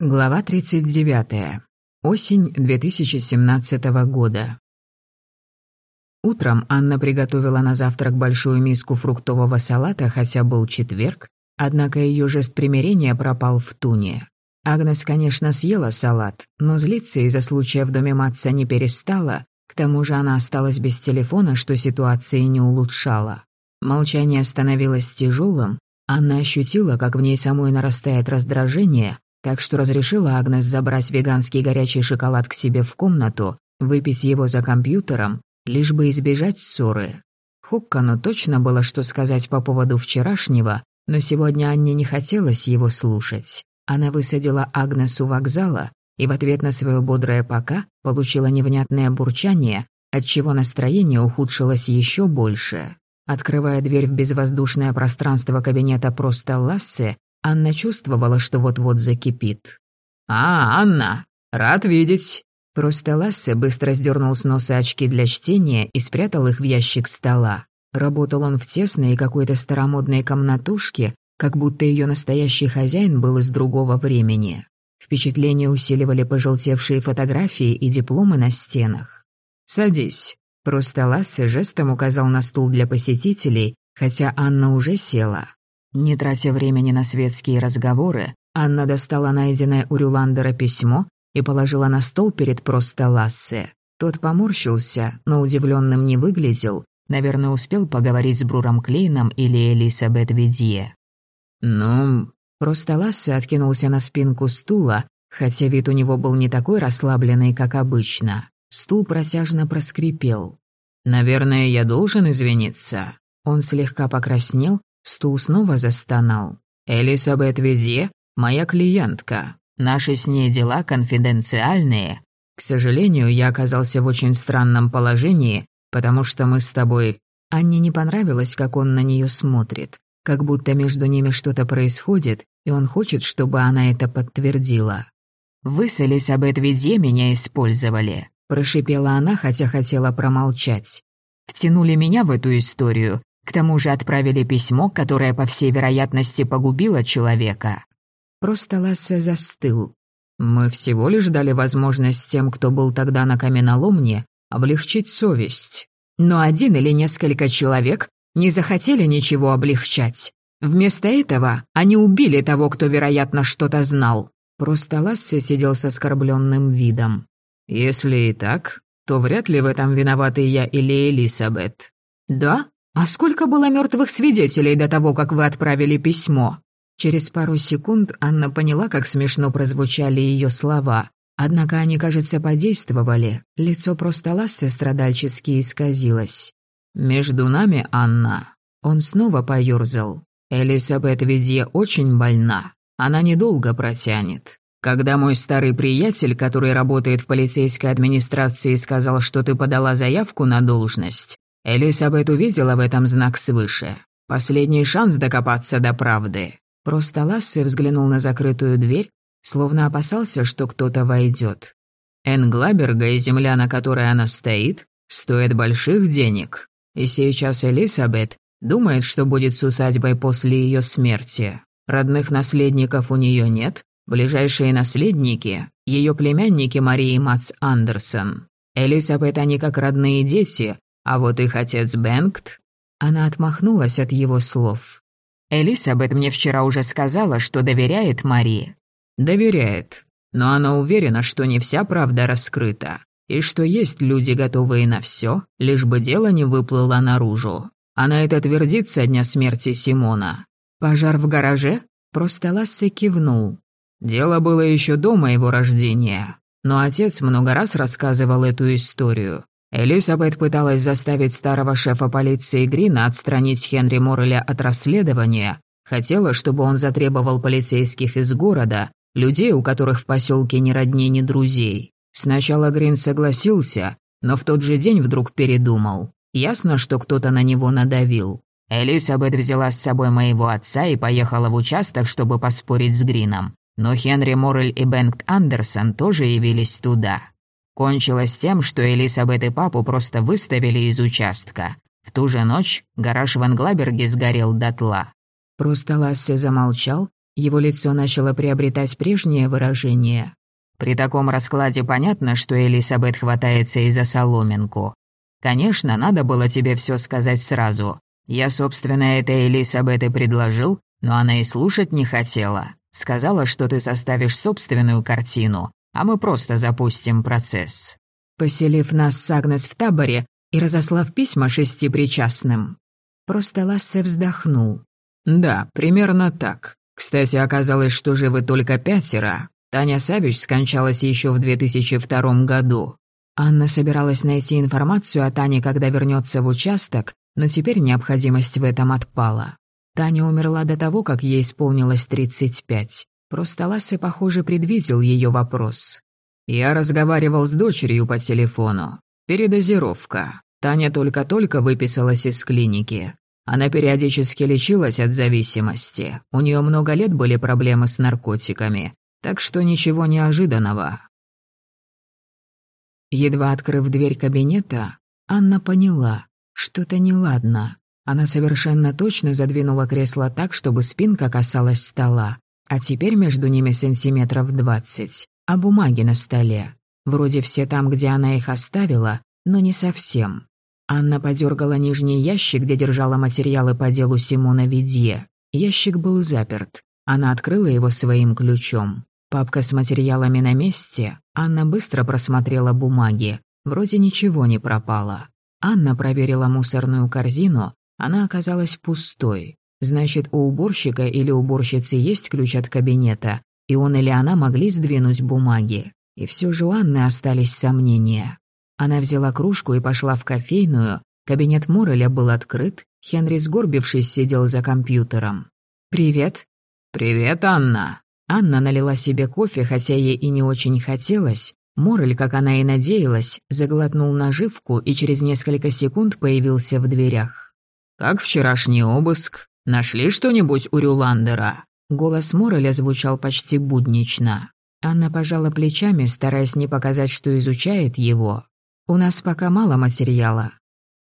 Глава 39. Осень 2017 года. Утром Анна приготовила на завтрак большую миску фруктового салата, хотя был четверг, однако ее жест примирения пропал в туне. Агнес, конечно, съела салат, но злиться из-за случая в доме Матса не перестала, к тому же она осталась без телефона, что ситуации не улучшало. Молчание становилось тяжелым, Анна ощутила, как в ней самой нарастает раздражение, так что разрешила Агнес забрать веганский горячий шоколад к себе в комнату, выпить его за компьютером, лишь бы избежать ссоры. Хоккану точно было что сказать по поводу вчерашнего, но сегодня Анне не хотелось его слушать. Она высадила Агнес у вокзала и в ответ на свое бодрое «пока» получила невнятное бурчание, отчего настроение ухудшилось еще больше. Открывая дверь в безвоздушное пространство кабинета просто Лассе, Анна чувствовала, что вот-вот закипит. «А, Анна, рад видеть!» Просто Лассе быстро сдернул с носа очки для чтения и спрятал их в ящик стола. Работал он в тесной какой-то старомодной комнатушке, как будто ее настоящий хозяин был из другого времени. Впечатление усиливали пожелтевшие фотографии и дипломы на стенах. «Садись». Просто Лассе жестом указал на стул для посетителей, хотя Анна уже села. Не тратя времени на светские разговоры, Анна достала найденное у Рюландера письмо и положила на стол перед просто Лассе. Тот поморщился, но удивленным не выглядел, наверное, успел поговорить с Бруром Клейном или Элисабет Видье. «Ну...» Просто Лассе откинулся на спинку стула, хотя вид у него был не такой расслабленный, как обычно. Стул протяжно проскрипел. «Наверное, я должен извиниться». Он слегка покраснел, Стул снова застонал. «Элисабет Видье — моя клиентка. Наши с ней дела конфиденциальные. К сожалению, я оказался в очень странном положении, потому что мы с тобой...» Анне не понравилось, как он на нее смотрит. Как будто между ними что-то происходит, и он хочет, чтобы она это подтвердила. «Вы с Элисабет Видье меня использовали», — прошипела она, хотя хотела промолчать. «Втянули меня в эту историю, к тому же отправили письмо, которое, по всей вероятности, погубило человека. Просто Лассе застыл. Мы всего лишь дали возможность тем, кто был тогда на каменоломне, облегчить совесть. Но один или несколько человек не захотели ничего облегчать. Вместо этого они убили того, кто, вероятно, что-то знал. Просто Лассе сидел с оскорбленным видом. «Если и так, то вряд ли в этом виноваты я или Элисабет». «Да? «А сколько было мертвых свидетелей до того, как вы отправили письмо?» Через пару секунд Анна поняла, как смешно прозвучали ее слова. Однако они, кажется, подействовали. Лицо просто Лассе страдальчески исказилось. «Между нами, Анна». Он снова поёрзал. «Элисабет Видье очень больна. Она недолго протянет. Когда мой старый приятель, который работает в полицейской администрации, сказал, что ты подала заявку на должность, Элисабет увидела в этом знак свыше. Последний шанс докопаться до правды. Просто Лассе взглянул на закрытую дверь, словно опасался, что кто-то войдет. Энглаберга и земля, на которой она стоит, стоит больших денег. И сейчас Элисабет думает, что будет с усадьбой после ее смерти. Родных наследников у нее нет, ближайшие наследники – ее племянники Марии Мац Андерсон. Элисабет они как родные дети, а вот их отец Бенгт...» Она отмахнулась от его слов. «Элисабет мне вчера уже сказала, что доверяет Марии». «Доверяет. Но она уверена, что не вся правда раскрыта, и что есть люди, готовые на все, лишь бы дело не выплыло наружу. Она это твердит со дня смерти Симона. Пожар в гараже?» Просто Лассе кивнул. Дело было еще до моего рождения, но отец много раз рассказывал эту историю, Элизабет пыталась заставить старого шефа полиции Грина отстранить Хенри Морреля от расследования, хотела, чтобы он затребовал полицейских из города, людей, у которых в поселке ни родней, ни друзей. Сначала Грин согласился, но в тот же день вдруг передумал. Ясно, что кто-то на него надавил. Элизабет взяла с собой моего отца и поехала в участок, чтобы поспорить с Грином. Но Хенри Моррель и Бенгт Андерсон тоже явились туда. Кончилось тем, что Элисабет и папу просто выставили из участка. В ту же ночь гараж в Англаберге сгорел дотла. Просто Лассе замолчал, Его лицо начало приобретать прежнее выражение. «При таком раскладе понятно, что Элисабет хватается и за соломинку. Конечно, надо было тебе все сказать сразу. Я, собственно, это Элисабет и предложил, но она и слушать не хотела. Сказала, что ты составишь собственную картину, а мы просто запустим процесс. Поселив нас с Агнес в таборе и разослав письма шести причастным. Просто Лассе вздохнул. «Да, примерно так. Кстати, оказалось, что живы только пятеро. Таня Савич скончалась еще в 2002 году. Анна собиралась найти информацию о Тане, когда вернется в участок, но теперь необходимость в этом отпала. Таня умерла до того, как ей исполнилось 35. Просто Лассе, похоже, предвидел ее вопрос. «Я разговаривал с дочерью по телефону. Передозировка. Таня только-только выписалась из клиники. Она периодически лечилась от зависимости. У нее много лет были проблемы с наркотиками. Так что ничего неожиданного. Едва открыв дверь кабинета, Анна поняла, что-то неладно. Она совершенно точно задвинула кресло так, чтобы спинка касалась стола, а теперь между ними сантиметров двадцать, а бумаги на столе. Вроде все там, где она их оставила, но не совсем. Анна подергала нижний ящик, где держала материалы по делу Симона Видье. Ящик был заперт. Она открыла его своим ключом. Папка с материалами на месте. Анна быстро просмотрела бумаги. Вроде ничего не пропало. Анна проверила мусорную корзину. Она оказалась пустой. Значит, у уборщика или уборщицы есть ключ от кабинета, и он или она могли сдвинуть бумаги. И все же у Анны остались сомнения. Она взяла кружку и пошла в кофейную. Кабинет Мореля был открыт. Хенри, сгорбившись, сидел за компьютером. «Привет». «Привет, Анна». Анна налила себе кофе, хотя ей и не очень хотелось. Морель, как она и надеялась, заглотнул наживку и через несколько секунд появился в дверях. «Как вчерашний обыск? Нашли что-нибудь у Рюландера?» Голос Мореля звучал почти буднично. Анна пожала плечами, стараясь не показать, что изучает его. «У нас пока мало материала».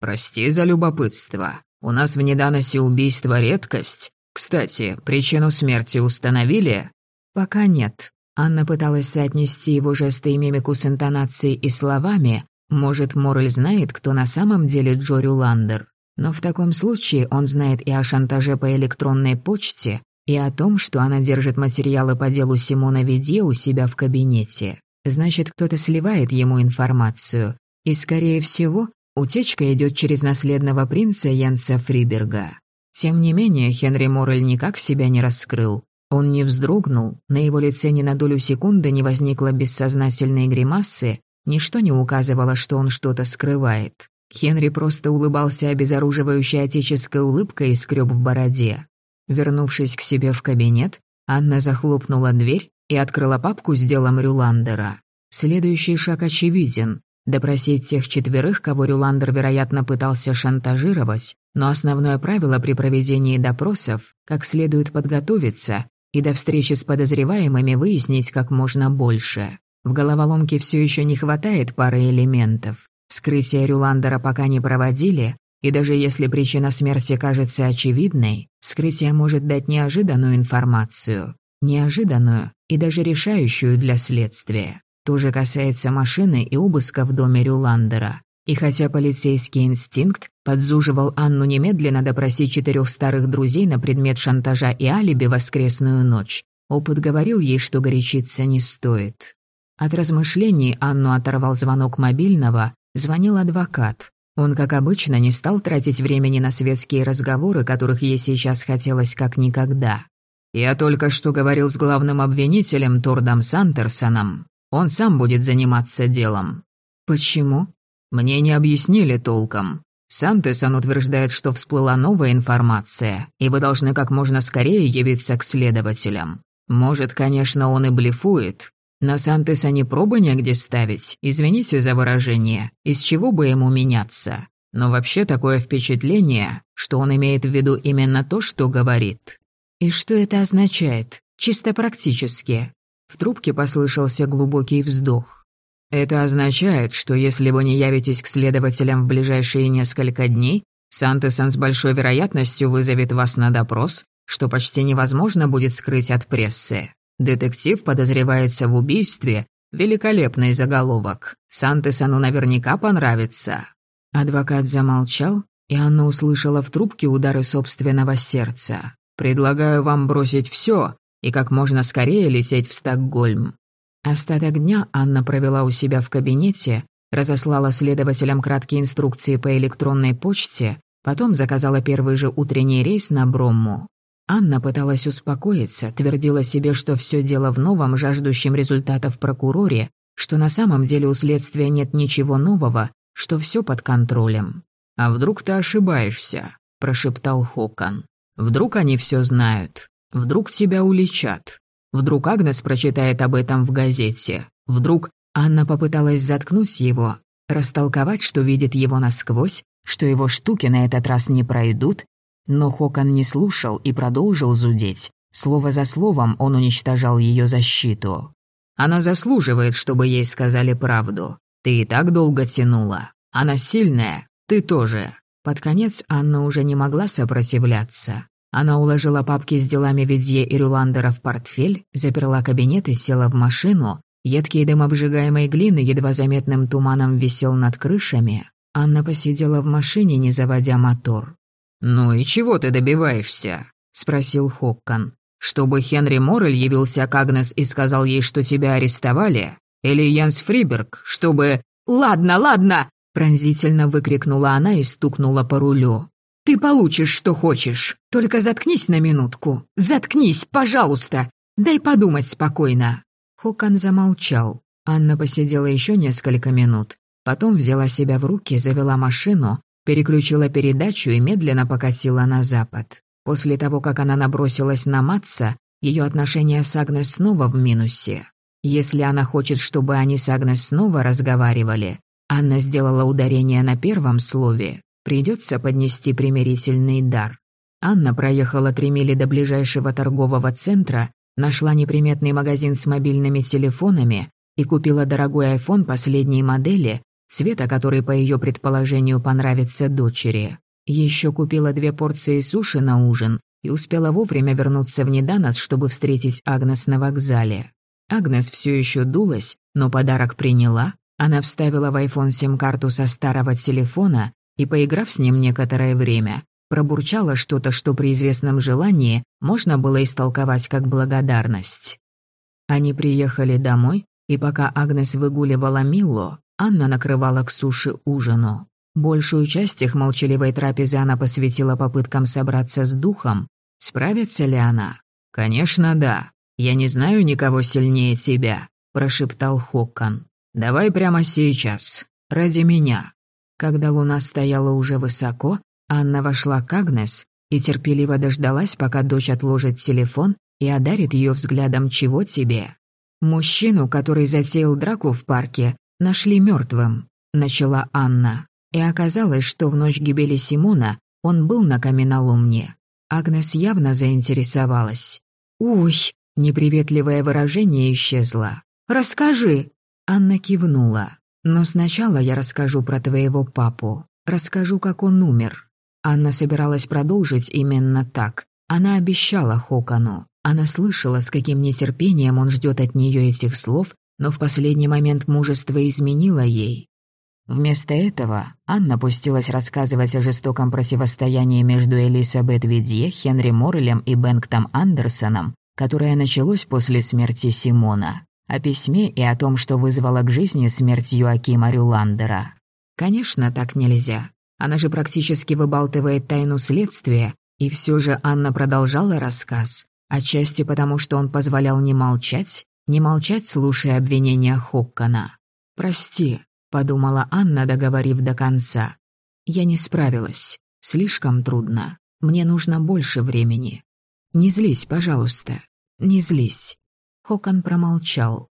«Прости за любопытство. У нас в Неданосе убийство редкость. Кстати, причину смерти установили?» «Пока нет». Анна пыталась соотнести его жесты и мимику с интонацией и словами. Может, Морель знает, кто на самом деле Джори Ландер. Но в таком случае он знает и о шантаже по электронной почте, и о том, что она держит материалы по делу Симона Виде у себя в кабинете. Значит, кто-то сливает ему информацию. И, скорее всего, утечка идет через наследного принца Янса Фриберга. Тем не менее, Хенри Морель никак себя не раскрыл. Он не вздрогнул, на его лице ни на долю секунды не возникло бессознательной гримасы, ничто не указывало, что он что-то скрывает. Хенри просто улыбался обезоруживающей отеческой улыбкой и скреб в бороде. Вернувшись к себе в кабинет, Анна захлопнула дверь и открыла папку с делом Рюландера. Следующий шаг очевиден. Допросить тех четверых, кого Рюландер, вероятно, пытался шантажировать, но основное правило при проведении допросов – как следует подготовиться и до встречи с подозреваемыми выяснить как можно больше. В головоломке все еще не хватает пары элементов. Вскрытие Рюландера пока не проводили, и даже если причина смерти кажется очевидной, вскрытие может дать неожиданную информацию. Неожиданную и даже решающую для следствия. То же касается машины и обыска в доме Рюландера. И хотя полицейский инстинкт подзуживал Анну немедленно допросить четырех старых друзей на предмет шантажа и алиби воскресную ночь, опыт говорил ей, что горячиться не стоит. От размышлений Анну оторвал звонок мобильного, звонил адвокат. Он, как обычно, не стал тратить времени на светские разговоры, которых ей сейчас хотелось как никогда. «Я только что говорил с главным обвинителем Тордом Сантерсоном. Он сам будет заниматься делом». «Почему?» Мне не объяснили толком. Сантесон утверждает, что всплыла новая информация, и вы должны как можно скорее явиться к следователям. Может, конечно, он и блефует. На Сантеса пробы негде ставить, извините за выражение, из чего бы ему меняться. Но вообще такое впечатление, что он имеет в виду именно то, что говорит. И что это означает? Чисто практически. В трубке послышался глубокий вздох. Это означает, что если вы не явитесь к следователям в ближайшие несколько дней, Сантесон с большой вероятностью вызовет вас на допрос что почти невозможно будет скрыть от прессы. Детектив подозревается в убийстве. Великолепный заголовок. Сантесану наверняка понравится. Адвокат замолчал, и Анна услышала в трубке удары собственного сердца. «Предлагаю вам бросить все и как можно скорее лететь в Стокгольм». Остаток дня Анна провела у себя в кабинете, разослала следователям краткие инструкции по электронной почте, потом заказала первый же утренний рейс на Бромму. Анна пыталась успокоиться, твердила себе, что все дело в новом, жаждущем результатов прокуроре, что на самом деле у следствия нет ничего нового, что все под контролем. «А вдруг ты ошибаешься?» – прошептал Хокон. «Вдруг они все знают? Вдруг тебя уличат? Вдруг Агнес прочитает об этом в газете? Вдруг Анна попыталась заткнуть его, растолковать, что видит его насквозь, что его штуки на этот раз не пройдут, но Хокон не слушал и продолжил зудеть. Слово за словом он уничтожал ее защиту. «Она заслуживает, чтобы ей сказали правду. Ты и так долго тянула. Она сильная, ты тоже». Под конец Анна уже не могла сопротивляться. Она уложила папки с делами Ведье и Рюландера в портфель, заперла кабинет и села в машину. Едкий дым обжигаемой глины едва заметным туманом висел над крышами. Анна посидела в машине, не заводя мотор. «Ну и чего ты добиваешься?» — спросил Хоккан. «Чтобы Хенри Моррель явился к Агнес и сказал ей, что тебя арестовали? Или Янс Фриберг, чтобы...» «Ладно, ладно!» — пронзительно выкрикнула она и стукнула по рулю. «Ты получишь, что хочешь. Только заткнись на минутку. Заткнись, пожалуйста. Дай подумать спокойно». Хокан замолчал. Анна посидела еще несколько минут. Потом взяла себя в руки, завела машину, переключила передачу и медленно покатила на запад. После того, как она набросилась на Матса, ее отношения с Агнес снова в минусе. Если она хочет, чтобы они с Агнес снова разговаривали, Анна сделала ударение на первом слове, придется поднести примирительный дар. Анна проехала три мили до ближайшего торгового центра Нашла неприметный магазин с мобильными телефонами и купила дорогой iPhone последней модели, цвета который, по ее предположению, понравится дочери. Еще купила две порции суши на ужин и успела вовремя вернуться в Неданос, чтобы встретить Агнес на вокзале. Агнес все еще дулась, но подарок приняла. Она вставила в iPhone сим-карту со старого телефона и, поиграв с ним некоторое время, пробурчала что-то, что при известном желании можно было истолковать как благодарность. Они приехали домой, и пока Агнес выгуливала Милло, Анна накрывала к суше ужину. Большую часть их молчаливой трапезы она посвятила попыткам собраться с духом. Справится ли она? «Конечно, да. Я не знаю никого сильнее тебя», – прошептал Хоккан. «Давай прямо сейчас. Ради меня». Когда луна стояла уже высоко, Анна вошла к Агнес и терпеливо дождалась, пока дочь отложит телефон и одарит ее взглядом «Чего тебе?». «Мужчину, который затеял драку в парке, нашли мертвым», — начала Анна. И оказалось, что в ночь гибели Симона он был на каменоломне. Агнес явно заинтересовалась. «Уй!» — неприветливое выражение исчезло. «Расскажи!» Анна кивнула. «Но сначала я расскажу про твоего папу. Расскажу, как он умер. Анна собиралась продолжить именно так. Она обещала Хокану. Она слышала, с каким нетерпением он ждет от нее этих слов, но в последний момент мужество изменило ей. Вместо этого Анна пустилась рассказывать о жестоком противостоянии между Элисабет Видье, Хенри Моррелем и Бэнктом Андерсоном, которое началось после смерти Симона, о письме и о том, что вызвало к жизни смерть Юакима Рюландера. Конечно, так нельзя. Она же практически выбалтывает тайну следствия, и все же Анна продолжала рассказ, отчасти потому, что он позволял не молчать, не молчать, слушая обвинения Хоккана. «Прости», — подумала Анна, договорив до конца. «Я не справилась. Слишком трудно. Мне нужно больше времени. Не злись, пожалуйста. Не злись». Хокон промолчал.